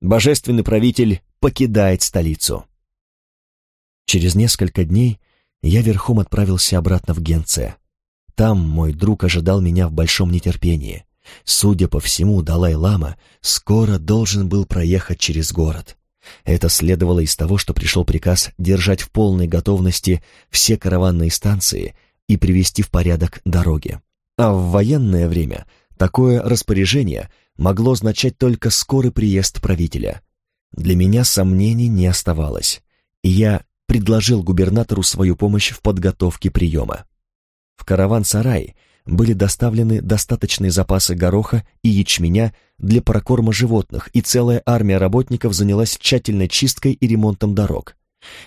Божественный правитель покидает столицу. Через несколько дней я верхом отправился обратно в Генце. Там мой друг ожидал меня в большом нетерпении. Судя по всему, Далай-лама скоро должен был проехать через город. Это следовало из того, что пришел приказ держать в полной готовности все караванные станции и привести в порядок дороги. А в военное время такое распоряжение могло означать только скорый приезд правителя. Для меня сомнений не оставалось, и я предложил губернатору свою помощь в подготовке приема. В караван-сарай были доставлены достаточные запасы гороха и ячменя для прокорма животных, и целая армия работников занялась тщательной чисткой и ремонтом дорог.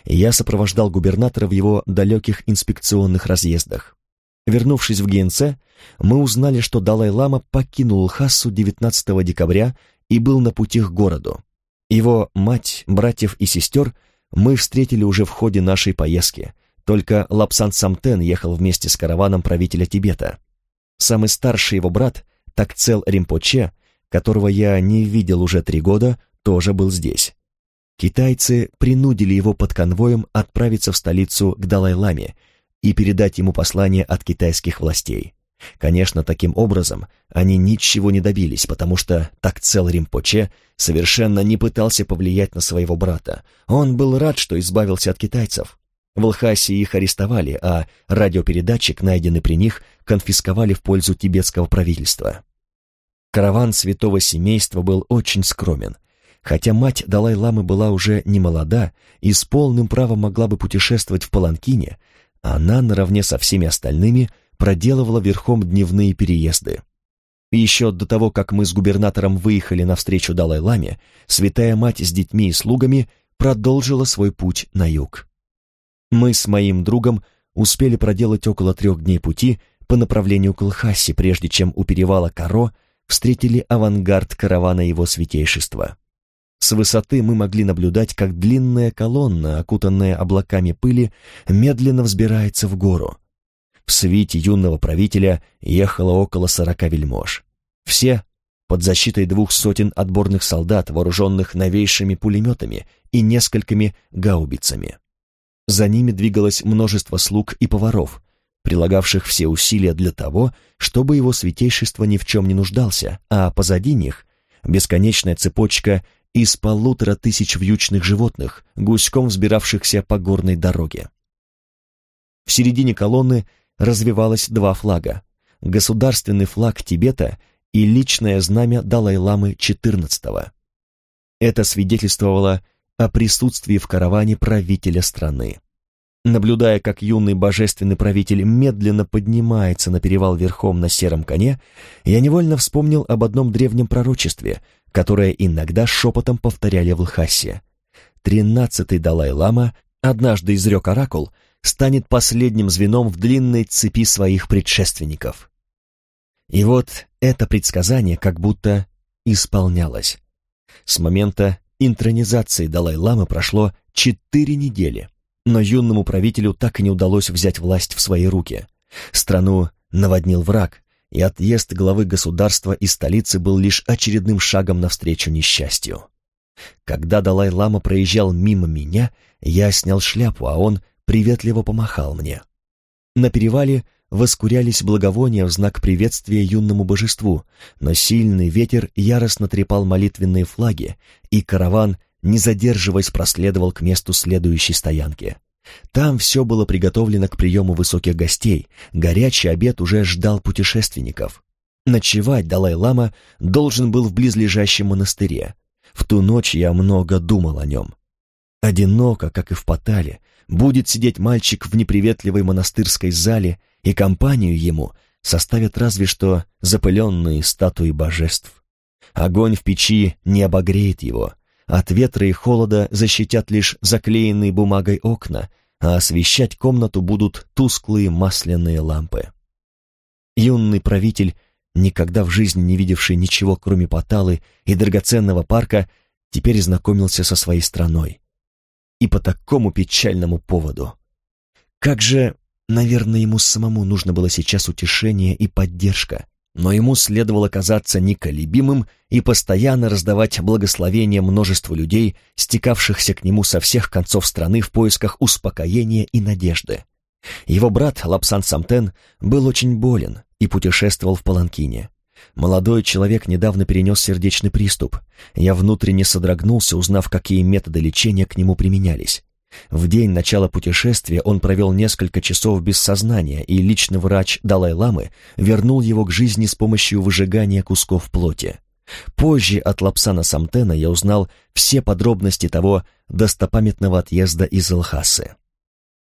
Я сопровождал губернатора в его далеких инспекционных разъездах. Вернувшись в ГНЦ, мы узнали, что Далай-лама покинул Лхасу 19 декабря и был на пути к городу. Его мать, братьев и сестер мы встретили уже в ходе нашей поездки, только Лапсан Самтен ехал вместе с караваном правителя Тибета. Самый старший его брат, Такцел Римпоче, которого я не видел уже три года, тоже был здесь. Китайцы принудили его под конвоем отправиться в столицу к Далай-ламе и передать ему послание от китайских властей. Конечно, таким образом они ничего не добились, потому что Такцел Римпоче совершенно не пытался повлиять на своего брата. Он был рад, что избавился от китайцев. В Лхасе их арестовали, а радиопередатчик, найденный при них, конфисковали в пользу тибетского правительства. Караван святого семейства был очень скромен. Хотя мать Далай-ламы была уже не молода и с полным правом могла бы путешествовать в Паланкине, она наравне со всеми остальными проделывала верхом дневные переезды. еще до того, как мы с губернатором выехали навстречу Далай-ламе, святая мать с детьми и слугами продолжила свой путь на юг. Мы с моим другом успели проделать около трех дней пути по направлению к Лхасе, прежде чем у перевала Каро встретили авангард каравана его святейшества. С высоты мы могли наблюдать, как длинная колонна, окутанная облаками пыли, медленно взбирается в гору. В свите юного правителя ехало около сорока вельмож. Все под защитой двух сотен отборных солдат, вооруженных новейшими пулеметами и несколькими гаубицами. За ними двигалось множество слуг и поваров, прилагавших все усилия для того, чтобы его святейшество ни в чем не нуждался, а позади них бесконечная цепочка из полутора тысяч вьючных животных, гуськом взбиравшихся по горной дороге. В середине колонны развивалось два флага — государственный флаг Тибета и личное знамя Далай-ламы XIV. Это свидетельствовало о присутствии в караване правителя страны. Наблюдая, как юный божественный правитель медленно поднимается на перевал верхом на сером коне, я невольно вспомнил об одном древнем пророчестве, которое иногда шепотом повторяли в Лхасе. Тринадцатый Далай-лама однажды изрек оракул, станет последним звеном в длинной цепи своих предшественников. И вот это предсказание как будто исполнялось. С момента интронизации Далай-ламы прошло четыре недели, но юному правителю так и не удалось взять власть в свои руки. Страну наводнил враг, и отъезд главы государства из столицы был лишь очередным шагом навстречу несчастью. Когда Далай-лама проезжал мимо меня, я снял шляпу, а он приветливо помахал мне. На перевале воскурялись благовония в знак приветствия юному божеству, но сильный ветер яростно трепал молитвенные флаги, и караван, не задерживаясь, проследовал к месту следующей стоянки. Там все было приготовлено к приему высоких гостей, горячий обед уже ждал путешественников. Ночевать Далай-лама должен был в близлежащем монастыре. В ту ночь я много думал о нем. Одиноко, как и в Патале, будет сидеть мальчик в неприветливой монастырской зале, и компанию ему составят разве что запыленные статуи божеств. Огонь в печи не обогреет его, от ветра и холода защитят лишь заклеенные бумагой окна, а освещать комнату будут тусклые масляные лампы. Юный правитель, никогда в жизни не видевший ничего, кроме Паталы и драгоценного парка, теперь знакомился со своей страной. И по такому печальному поводу. Как же, наверное, ему самому нужно было сейчас утешение и поддержка. Но ему следовало казаться неколебимым и постоянно раздавать благословения множеству людей, стекавшихся к нему со всех концов страны в поисках успокоения и надежды. Его брат Лапсан Самтен был очень болен и путешествовал в Паланкине. Молодой человек недавно перенес сердечный приступ. Я внутренне содрогнулся, узнав, какие методы лечения к нему применялись. В день начала путешествия он провел несколько часов без сознания, и личный врач Далай-ламы вернул его к жизни с помощью выжигания кусков плоти. Позже от Лапсана Самтена я узнал все подробности того достопамятного отъезда из Лхасы.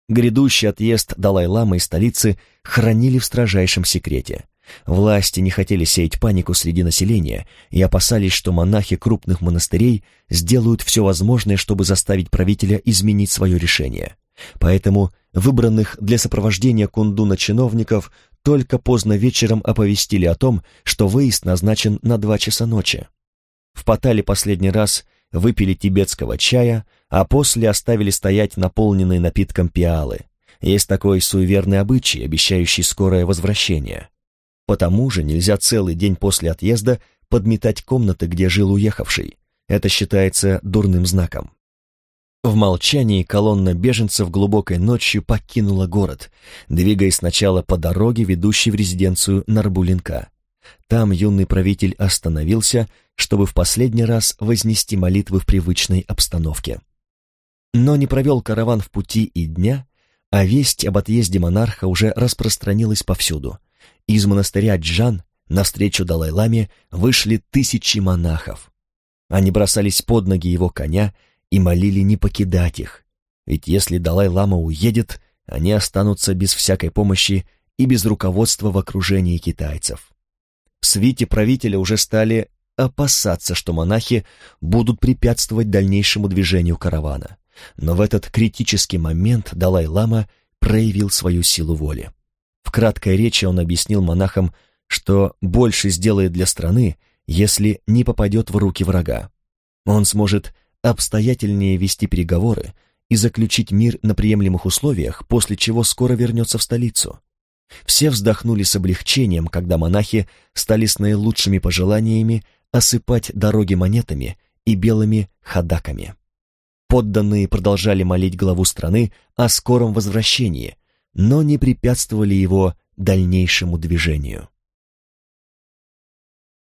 Грядущий отъезд Далай-ламы из столицы хранили в строжайшем секрете. Власти не хотели сеять панику среди населения и опасались, что монахи крупных монастырей сделают все возможное, чтобы заставить правителя изменить свое решение. Поэтому выбранных для сопровождения Кундуна чиновников только поздно вечером оповестили о том, что выезд назначен на два часа ночи. В Патале последний раз выпили тибетского чая, а после оставили стоять наполненные напитком пиалы. Есть такой суеверный обычай, обещающий скорое возвращение. Потому же нельзя целый день после отъезда подметать комнаты, где жил уехавший. Это считается дурным знаком. В молчании колонна беженцев глубокой ночью покинула город, двигаясь сначала по дороге, ведущей в резиденцию Нарбулинка. Там юный правитель остановился, чтобы в последний раз вознести молитвы в привычной обстановке. Но не провел караван в пути и дня, а весть об отъезде монарха уже распространилась повсюду. Из монастыря Джан навстречу Далай-ламе вышли тысячи монахов. Они бросались под ноги его коня и молили не покидать их, ведь если Далай-лама уедет, они останутся без всякой помощи и без руководства в окружении китайцев. Свите правителя уже стали опасаться, что монахи будут препятствовать дальнейшему движению каравана. Но в этот критический момент Далай-лама проявил свою силу воли. В краткой речи он объяснил монахам, что больше сделает для страны, если не попадет в руки врага. Он сможет обстоятельнее вести переговоры и заключить мир на приемлемых условиях, после чего скоро вернется в столицу. Все вздохнули с облегчением, когда монахи стали с наилучшими пожеланиями осыпать дороги монетами и белыми ходаками. Подданные продолжали молить главу страны о скором возвращении, но не препятствовали его дальнейшему движению.